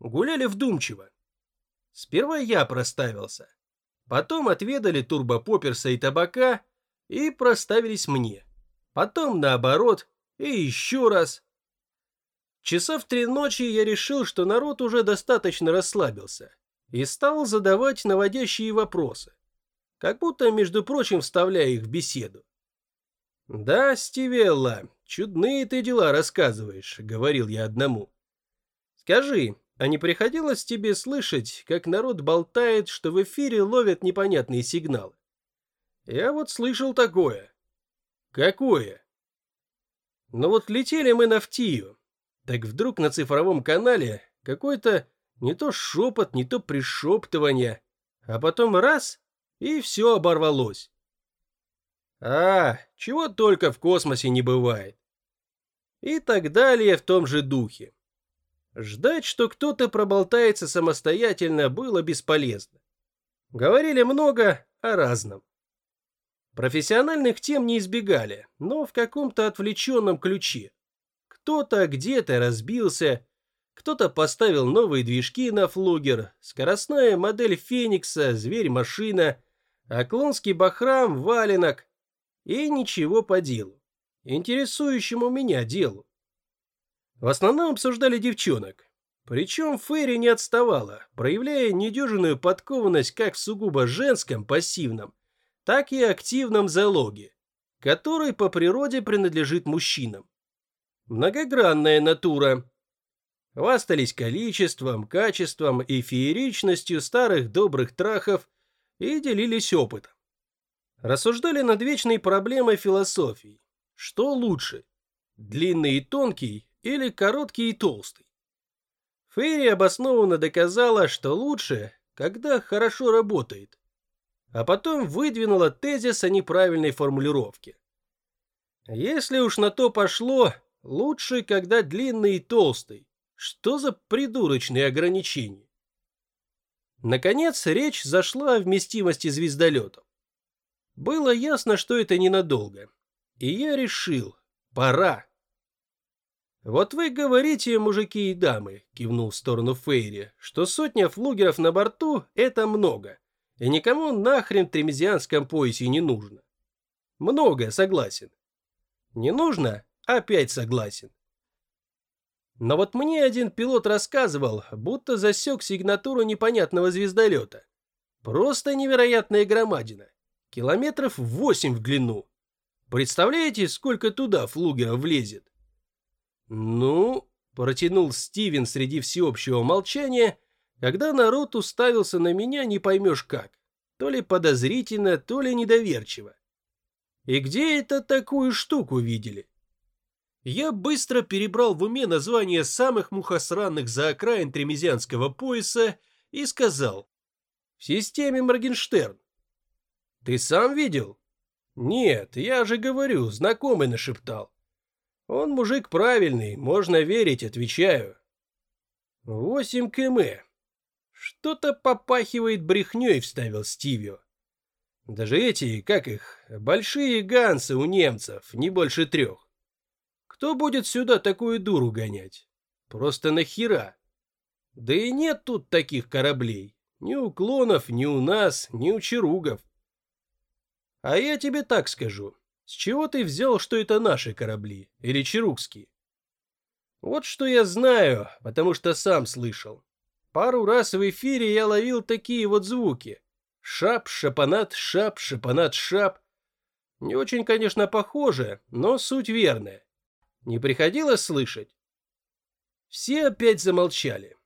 Гуляли вдумчиво. Сперва я проставился. Потом отведали турбопоперса и табака и проставились мне. Потом наоборот и еще раз. Часа в три ночи я решил, что народ уже достаточно расслабился и стал задавать наводящие вопросы, как будто, между прочим, вставляя их в беседу. «Да, Стивелла, чудные ты дела рассказываешь», — говорил я одному. «Скажи, а не приходилось тебе слышать, как народ болтает, что в эфире ловят непонятные сигналы? Я вот слышал такое. Какое? Ну вот летели мы на Втию, так вдруг на цифровом канале какой-то не то шепот, не то пришептывание, а потом раз, и все оборвалось. А, чего только в космосе не бывает. И так далее в том же духе. Ждать, что кто-то проболтается самостоятельно, было бесполезно. Говорили много о разном. Профессиональных тем не избегали, но в каком-то отвлеченном ключе. Кто-то где-то разбился, кто-то поставил новые движки на флугер, скоростная модель Феникса, зверь-машина, оклонский бахрам, валенок и ничего по делу, интересующему меня делу. В основном обсуждали девчонок. Причем Ферри не отставала, проявляя недюжинную подкованность как в сугубо женском пассивном, так и активном залоге, который по природе принадлежит мужчинам. Многогранная натура. Хвастались количеством, качеством и фееричностью старых добрых трахов и делились опытом. Рассуждали над вечной проблемой философии. Что лучше, длинный и тонкий или короткий и толстый. Фейри обоснованно доказала, что лучше, когда хорошо работает, а потом выдвинула тезис о неправильной формулировке. Если уж на то пошло, лучше, когда длинный и толстый. Что за придурочные ограничения? Наконец, речь зашла о вместимости звездолетов. Было ясно, что это ненадолго. И я решил, пора. «Вот вы говорите, мужики и дамы», — кивнул в сторону Фейри, «что сотня флугеров на борту — это много, и никому нахрен в тремезианском поясе не нужно». «Много, согласен». «Не нужно? Опять согласен». Но вот мне один пилот рассказывал, будто засек сигнатуру непонятного звездолета. Просто невероятная громадина. Километров восемь в длину. Представляете, сколько туда флугеров влезет? «Ну?» – протянул Стивен среди всеобщего молчания, когда народ уставился на меня не поймешь как, то ли подозрительно, то ли недоверчиво. «И где это такую штуку видели?» Я быстро перебрал в уме названия самых мухосранных за окраин Тремезианского пояса и сказал «В системе Моргенштерн». «Ты сам видел?» «Нет, я же говорю, знакомый нашептал». Он мужик правильный, можно верить, отвечаю. Восемь км. Что-то попахивает брехней, вставил Стивио. Даже эти, как их, большие гансы у немцев, не больше трех. Кто будет сюда такую дуру гонять? Просто нахера? Да и нет тут таких кораблей. Ни у клонов, ни у нас, ни у чаругов. А я тебе так скажу. С чего ты взял, что это наши корабли или чарукские? Вот что я знаю, потому что сам слышал. Пару раз в эфире я ловил такие вот звуки. Шап, шапанат, шап, шапанат, шап. Не очень, конечно, похоже, но суть верная. Не приходилось слышать? Все опять замолчали.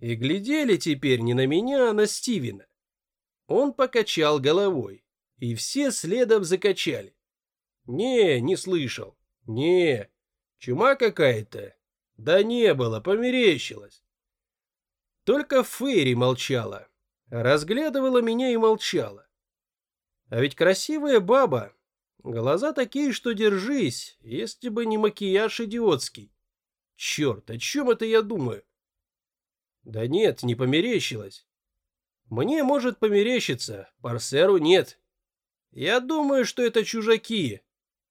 И глядели теперь не на меня, а на Стивена. Он покачал головой, и все следом закачали. «Не, не слышал. Не, чума какая-то?» «Да не было, померещилось». Только Фейри молчала, разглядывала меня и молчала. А ведь красивая баба, глаза такие, что держись, если бы не макияж идиотский. Черт, о чем это я думаю? Да нет, не померещилось. Мне может померещиться, Парсеру нет. Я думаю, что это чужаки,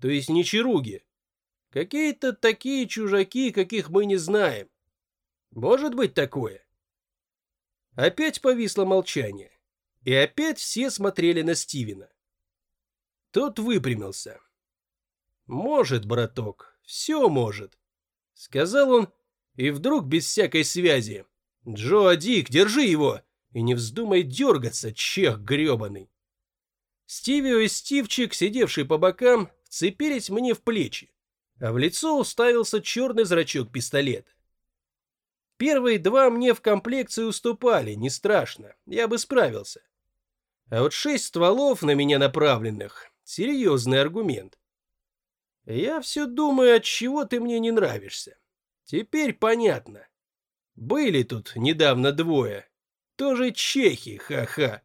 то есть не чаруги. Какие-то такие чужаки, каких мы не знаем. Может быть такое? Опять повисло молчание. И опять все смотрели на Стивена. Тот выпрямился. «Может, браток, все может», — сказал он, и вдруг без всякой связи. «Джо, Дик, держи его, и не вздумай дергаться, чех гребаный». Стивио и Стивчик, сидевшие по бокам, вцепились мне в плечи, а в лицо уставился черный зрачок пистолета. Первые два мне в комплекции уступали, не страшно, я бы справился. А вот шесть стволов на меня направленных — серьезный аргумент. Я все думаю, от чего ты мне не нравишься. Теперь понятно. Были тут недавно двое. Тоже чехи, ха-ха.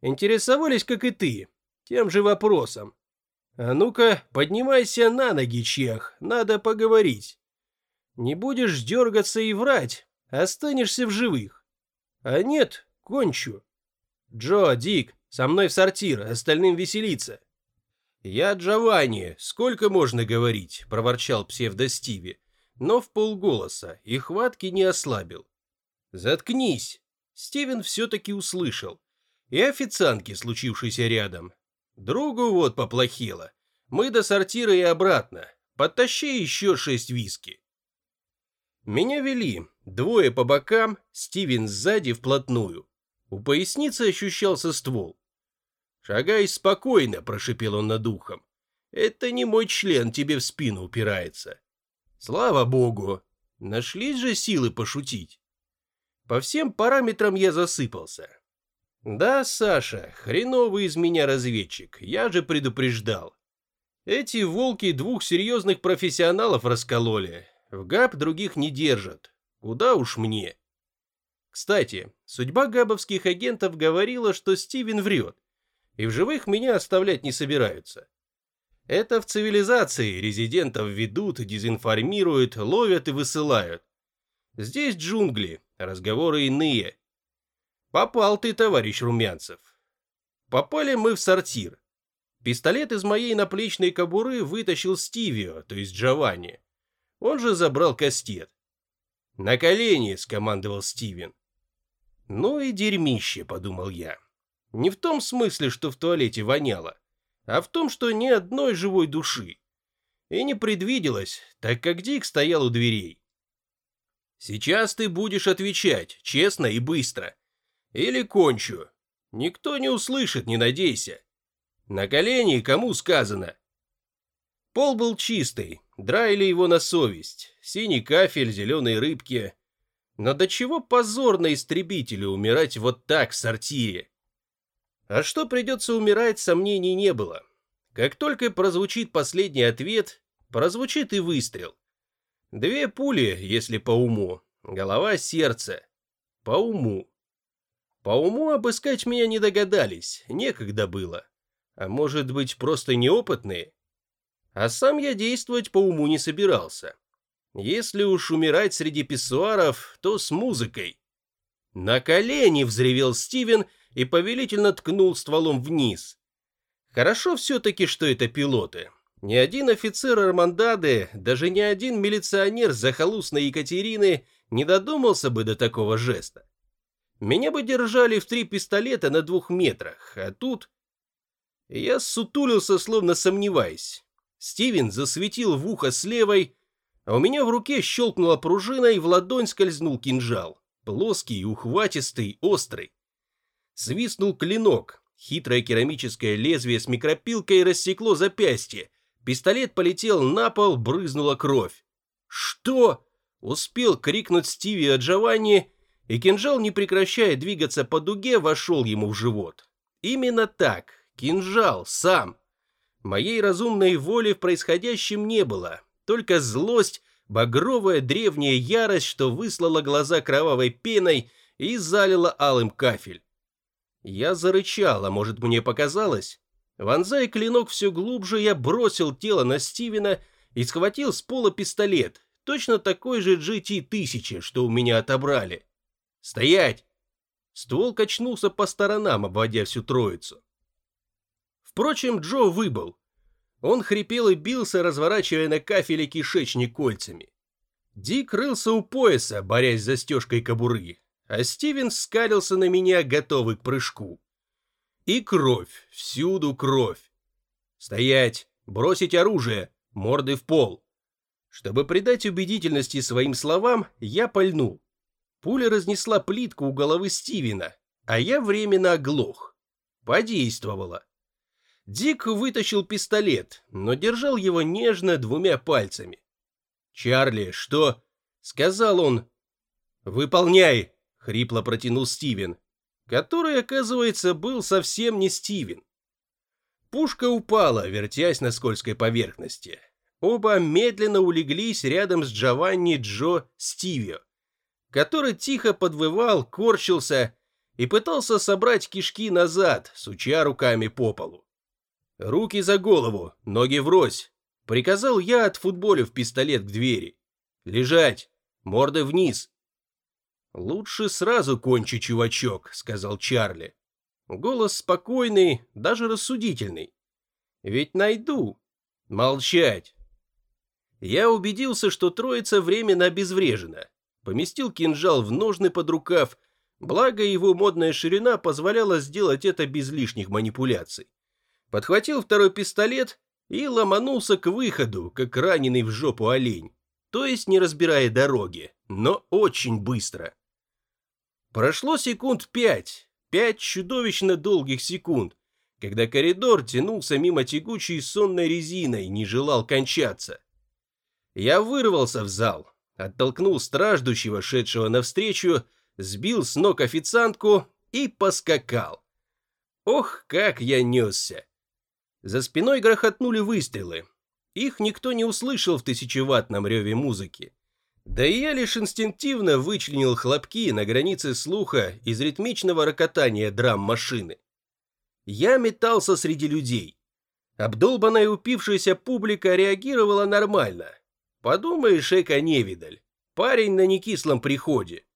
Интересовались, как и ты, тем же вопросом. А ну-ка, поднимайся на ноги, чех, надо поговорить. Не будешь дергаться и врать, останешься в живых. А нет, кончу. Джо, Дик, со мной в сортир, остальным веселиться. Я Джованни, сколько можно говорить, проворчал псевдо-Стиви, но в полголоса и хватки не ослабил. Заткнись. Стивен все-таки услышал. И официантки, случившейся рядом. Другу вот поплохело. Мы до сортира и обратно. Подтащи еще шесть виски. Меня вели, двое по бокам, Стивен сзади вплотную. У поясницы ощущался ствол. «Шагай спокойно», — прошипел он над ухом. «Это не мой член тебе в спину упирается». «Слава богу! Нашлись же силы пошутить». По всем параметрам я засыпался. Да, Саша, хреновый из меня разведчик, я же предупреждал. Эти волки двух серьезных профессионалов раскололи, в ГАП других не держат. Куда уж мне. Кстати, судьба габовских агентов говорила, что Стивен врет, и в живых меня оставлять не собираются. Это в цивилизации резидентов ведут, дезинформируют, ловят и высылают. Здесь джунгли, разговоры иные. Попал ты, товарищ Румянцев. Попали мы в сортир. Пистолет из моей наплечной кобуры вытащил Стивио, то есть Джованни. Он же забрал кастет. «На колени!» — скомандовал Стивен. «Ну и дерьмище», — подумал я. Не в том смысле, что в туалете воняло, а в том, что ни одной живой души. И не предвиделось, так как Дик стоял у дверей. «Сейчас ты будешь отвечать, честно и быстро. Или кончу. Никто не услышит, не надейся. На колени кому сказано?» Пол был чистый, драили его на совесть, синий кафель, зеленые рыбки. Но до чего позорно истребителю умирать вот так в сортире? А что придется умирать, сомнений не было. Как только прозвучит последний ответ, прозвучит и выстрел. Две пули, если по уму, голова, сердце. По уму. По уму обыскать меня не догадались, некогда было. А может быть, просто неопытные? А сам я действовать по уму не собирался. Если уж умирать среди писсуаров, то с музыкой. На колени взревел Стивен и повелительно ткнул стволом вниз. Хорошо все-таки, что это пилоты. Ни один офицер Армандады, даже ни один милиционер захолустной Екатерины не додумался бы до такого жеста. Меня бы держали в три пистолета на двух метрах, а тут... Я сутулился, словно сомневаясь. Стивен засветил в ухо с левой, а у меня в руке щелкнула пружина и в ладонь скользнул кинжал. Плоский, ухватистый, острый. Свистнул клинок. Хитрое керамическое лезвие с микропилкой рассекло запястье. Пистолет полетел на пол, брызнула кровь. «Что?» — успел крикнуть Стиви от Джованни, и кинжал, не прекращая двигаться по дуге, вошел ему в живот. Именно так, кинжал, сам. Моей разумной воли в происходящем не было, только злость, багровая древняя ярость, что выслала глаза кровавой пеной и залила алым кафель. Я зарычал, а может мне показалось? Вонзая клинок все глубже, я бросил тело на Стивена и схватил с пола пистолет, точно такой же GT-1000, что у меня отобрали. «Стоять!» Ствол качнулся по сторонам, обводя всю троицу. Впрочем, Джо выбыл. Он хрипел и бился, разворачивая на кафеле кишечник кольцами. Дик рылся у пояса, борясь с застежкой кобуры. а Стивен скалился на меня, готовый к прыжку. И кровь, всюду кровь. Стоять, бросить оружие, морды в пол. Чтобы придать убедительности своим словам, я пальнул. Пуля разнесла плитку у головы Стивена, а я временно оглох. Подействовало. Дик вытащил пистолет, но держал его нежно двумя пальцами. «Чарли, что?» — сказал он. «Выполняй!» — хрипло протянул Стивен, который, оказывается, был совсем не Стивен. Пушка упала, вертясь на скользкой поверхности. Оба медленно улеглись рядом с Джованни Джо Стивио, который тихо подвывал, корчился и пытался собрать кишки назад, суча руками по полу. «Руки за голову, ноги врозь!» — приказал я, отфутболив пистолет к двери. «Лежать! Морды вниз!» «Лучше сразу кончи, чувачок», — сказал Чарли. Голос спокойный, даже рассудительный. «Ведь найду. Молчать!» Я убедился, что троица временно обезврежена. Поместил кинжал в ножны под рукав, благо его модная ширина позволяла сделать это без лишних манипуляций подхватил второй пистолет и ломанулся к выходу, как раненый в жопу олень, то есть не разбирая дороги, но очень быстро. Прошло секунд пять, пять чудовищно долгих секунд, когда коридор тянулся мимо тягучей сонной резиной и не желал кончаться. Я вырвался в зал, оттолкнул страждущего, шедшего навстречу, сбил с ног официантку и поскакал. Ох, как я несся! За спиной грохотнули выстрелы. Их никто не услышал в тысячеватном реве музыки. Да и я лишь инстинктивно вычленил хлопки на границе слуха из ритмичного рокотания драм-машины. Я метался среди людей. Обдолбанная упившаяся публика реагировала нормально. Подумаешь, эко-невидаль. Парень на некислом приходе.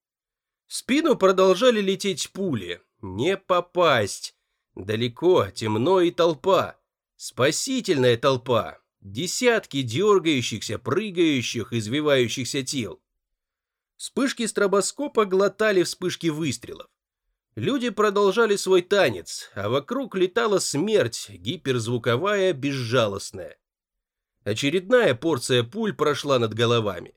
В спину продолжали лететь пули. Не попасть. Далеко, темно и толпа. Спасительная толпа, десятки дергающихся, прыгающих, извивающихся тел. Вспышки стробоскопа глотали вспышки выстрелов. Люди продолжали свой танец, а вокруг летала смерть, гиперзвуковая, безжалостная. Очередная порция пуль прошла над головами.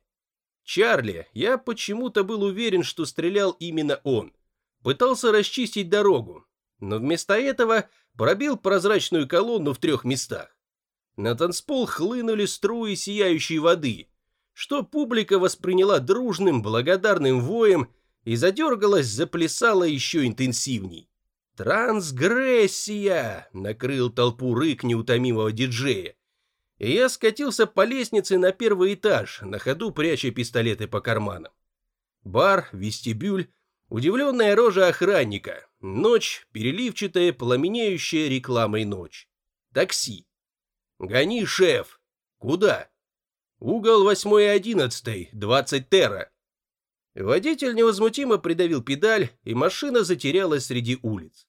Чарли, я почему-то был уверен, что стрелял именно он. Пытался расчистить дорогу, но вместо этого пробил прозрачную колонну в трех местах. На танцпол хлынули струи сияющей воды, что публика восприняла дружным, благодарным воем и задергалась, заплясала еще интенсивней. «Трансгрессия!» — накрыл толпу рык неутомимого диджея. Я скатился по лестнице на первый этаж, на ходу пряча пистолеты по карманам. Бар, вестибюль, Удивленная рожа охранника. Ночь, переливчатая, пламенеющая рекламой ночь. Такси. Гони, шеф. Куда? Угол 8 и 11, 20 терра. Водитель невозмутимо придавил педаль, и машина затерялась среди улиц.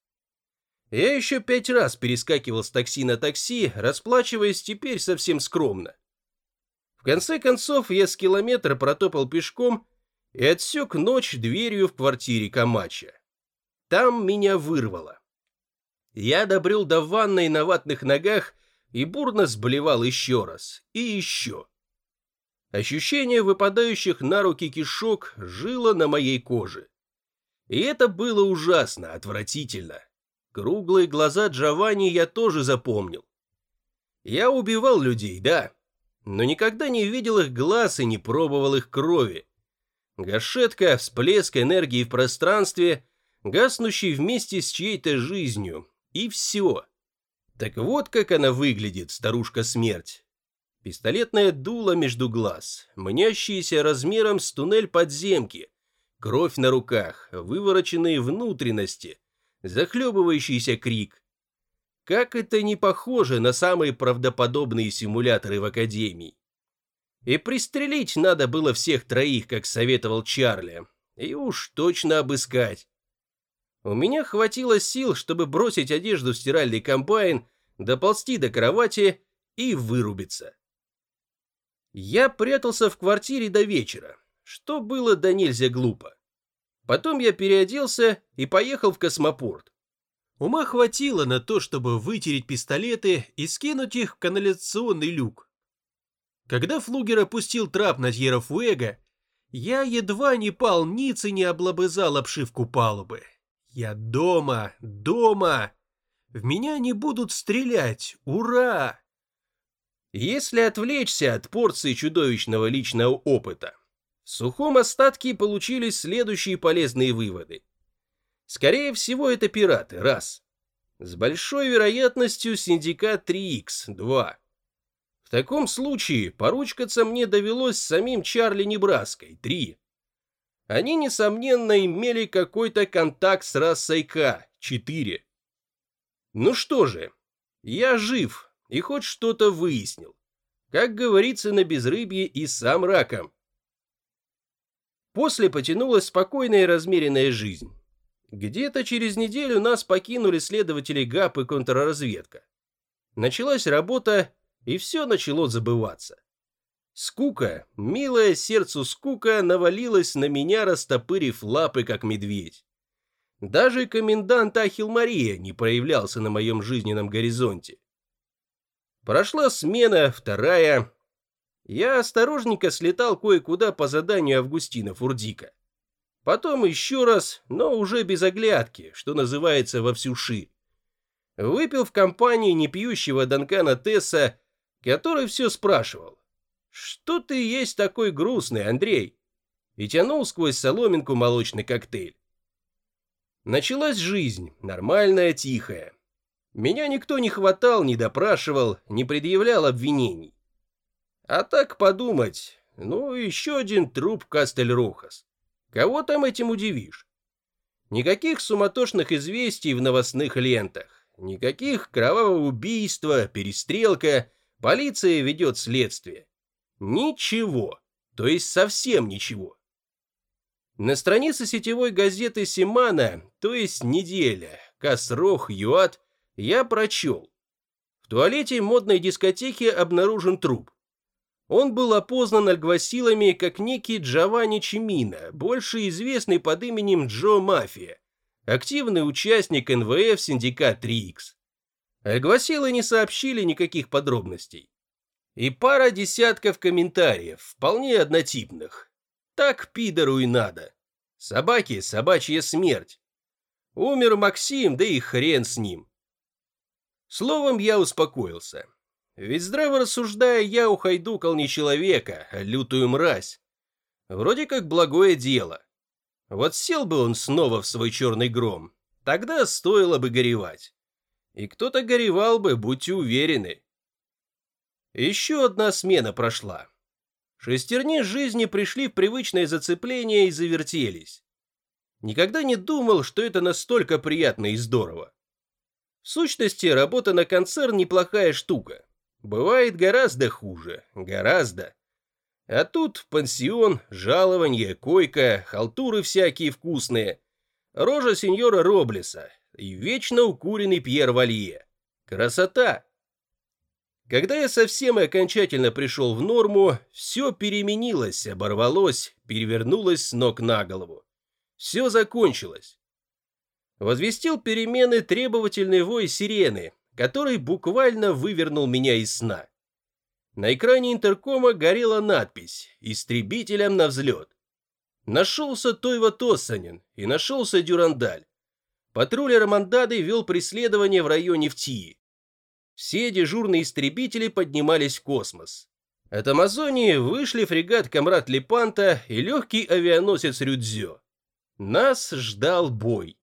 Я еще пять раз перескакивал с такси на такси, расплачиваясь теперь совсем скромно. В конце концов, я с километра протопал пешком и отсек ночь дверью в квартире Камача. Там меня вырвало. Я добрел до ванной на ватных ногах и бурно сблевал еще раз, и еще. Ощущение выпадающих на руки кишок жило на моей коже. И это было ужасно, отвратительно. Круглые глаза Джованни я тоже запомнил. Я убивал людей, да, но никогда не видел их глаз и не пробовал их крови. Гашетка, всплеск энергии в пространстве, гаснущий вместе с чьей-то жизнью. И все. Так вот как она выглядит, старушка-смерть. Пистолетное дуло между глаз, мнящиеся размером с туннель подземки, кровь на руках, вывороченные внутренности, захлебывающийся крик. Как это не похоже на самые правдоподобные симуляторы в Академии. И пристрелить надо было всех троих, как советовал Чарли, и уж точно обыскать. У меня хватило сил, чтобы бросить одежду в стиральный комбайн, доползти до кровати и вырубиться. Я прятался в квартире до вечера, что было до нельзя глупо. Потом я переоделся и поехал в космопорт. Ума хватило на то, чтобы вытереть пистолеты и скинуть их в канализационный люк. Когда Флугер опустил трап на Тьерафуэго, я едва не пал ниц и не облобызал обшивку палубы. Я дома, дома. В меня не будут стрелять. Ура! Если отвлечься от порции чудовищного личного опыта, в сухом остатке получились следующие полезные выводы. Скорее всего, это пираты, раз. С большой вероятностью синдикат 3Х, два. В таком случае поручкаться мне довелось самим Чарли Небраской, три. Они, несомненно, имели какой-то контакт с расой К, четыре. Ну что же, я жив и хоть что-то выяснил. Как говорится на безрыбье и сам раком. После потянулась спокойная и размеренная жизнь. Где-то через неделю нас покинули следователи ГАП и контрразведка. Началась работа, и все начало забываться. Скука, милая сердцу скука, навалилась на меня, растопырив лапы, как медведь. Даже комендант Ахил Мария не проявлялся на моем жизненном горизонте. Прошла смена, вторая, я осторожненько слетал кое-куда по заданию Августина Фурдика. Потом еще раз, но уже без оглядки, что называется во всю ши. Выпил в компании непьющего Данкана Тесса, который все спрашивал. «Что ты есть такой грустный, Андрей?» И тянул сквозь соломинку молочный коктейль. Началась жизнь, нормальная, тихая. Меня никто не хватал, не допрашивал, не предъявлял обвинений. А так подумать, ну, еще один труп Кастель-Рохас. Кого там этим удивишь? Никаких суматошных известий в новостных лентах, никаких кровавого убийства, перестрелка, полиция ведет следствие. Ничего, то есть совсем ничего. На странице сетевой газеты «Симана», то есть «Неделя», «Касрох», «Юат», я прочел. В туалете модной дискотеки обнаружен труп. Он был опознан альгвасилами как некий Джованни Чимина, больше известный под именем Джо Мафия, активный участник НВФ синдикат 3Х. Альгвасилы не сообщили никаких подробностей. И пара десятков комментариев, вполне однотипных. Так пидору и надо. Собаки – собачья смерть. Умер Максим, да и хрен с ним. Словом, я успокоился. Ведь здраво рассуждая, я ухайдукал не человека, а лютую мразь. Вроде как благое дело. Вот сел бы он снова в свой черный гром, тогда стоило бы горевать. И кто-то горевал бы, будьте уверены. Еще одна смена прошла. Шестерни жизни пришли в привычное зацепление и завертелись. Никогда не думал, что это настолько приятно и здорово. В сущности, работа на концерн неплохая штука. Бывает гораздо хуже, гораздо. А тут пансион, жалование, койка, халтуры всякие вкусные. Рожа сеньора Роблеса и вечно укуренный Пьер Валье. Красота! Когда я совсем и окончательно пришел в норму, все переменилось, оборвалось, перевернулось с ног на голову. Все закончилось. Возвестил перемены требовательный вой сирены, который буквально вывернул меня из сна. На экране интеркома горела надпись «Истребителям на взлет». Нашелся Тойва Тоссанин и нашелся Дюрандаль. Патруль Романдады вел преследование в районе Втии. Все дежурные истребители поднимались в космос. От Амазонии вышли фрегат Камрад Лепанта и легкий авианосец Рюдзё. Нас ждал бой.